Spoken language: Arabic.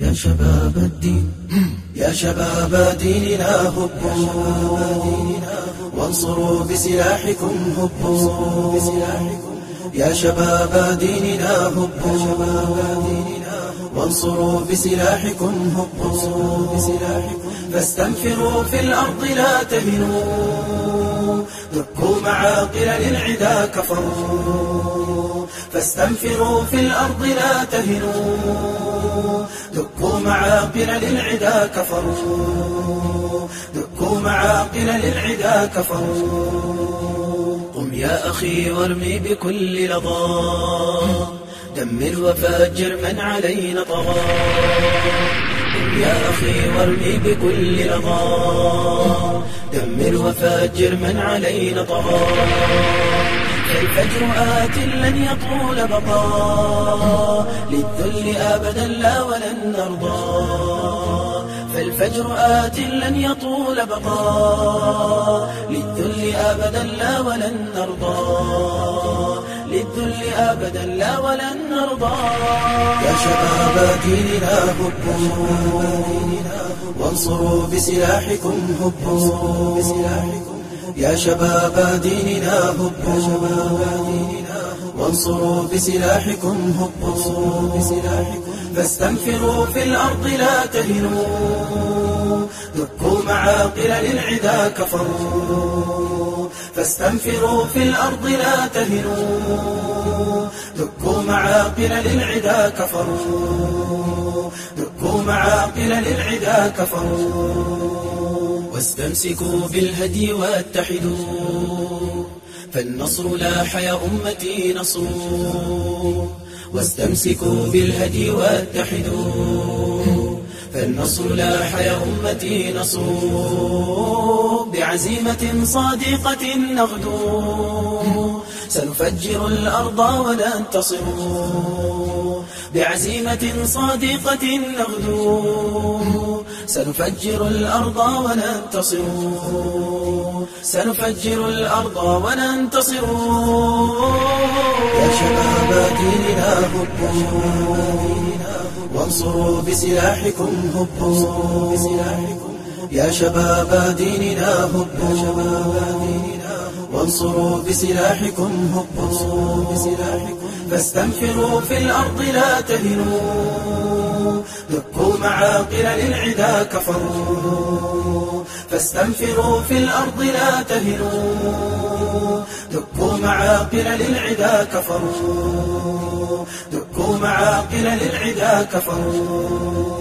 يا شباب الدين يا شباب ديننا هبوا. وانصروا بسلاحكم هبوا. يا شباب ديننا هبوا. وانصروا بسلاحكم هبوا. فاستنفروا في الأرض لا تهنوا. دكوا معاقل للعدا كفروا. فاستنفروا في الأرض لا تهنوا. دكوا معاقل للعدا كفروا. دكوا معاقل للعدا كفروا. قم يا أخي وارمي بكل لظى. دمر وفجر من علينا طغى. قم يا أخي وارمي بكل لظى. دمر وفجر من علينا طغى. فالفجر آت لن يطول بقاء للذل أبدا لا ولن نرضى. فالفجر آت لن يطول بقاء للذل أبدا لا ولن نرضى. للذل أبدا لا ولن نرضى. يا شباب ديننا هبوا. وانصروا بسلاحكم هبوا. يا شباب ديننا هبوا وانصروا بسلاحكم هبوا فاستنفروا في الأرض لا تهنوا. دكوا معاقل للعدا كفروا. فاستنفروا في الأرض لا تهنوا. دكوا معاقل للعدا كفروا. دكوا معاقل للعدا كفروا. واستمسكوا بالهدي واتحدوا فالنصر لاح يا أمتي نصر واستمسكوا بالهدي واتحدوا فالنصر لاح يا أمتي نصر بعزيمة صادقة نغدو. سنفجر الأرض وننتصر بعزيمة صادقة نغدو. سنفجر الأرض وننتصر سنفجر الأرض وننتصر يا شباب ديننا هبوا وانصروا بسلاحكم هبوا يا شباب ديننا هبوا وانصروا بسلاحكم هبوا فاستنفروا في الأرض لا تهنوا. دكوا معاقل للعدا كفروا. فاستنفروا في الأرض لا تهنوا. دكوا معاقل للعدا كفروا. دكوا معاقل للعدا كفروا.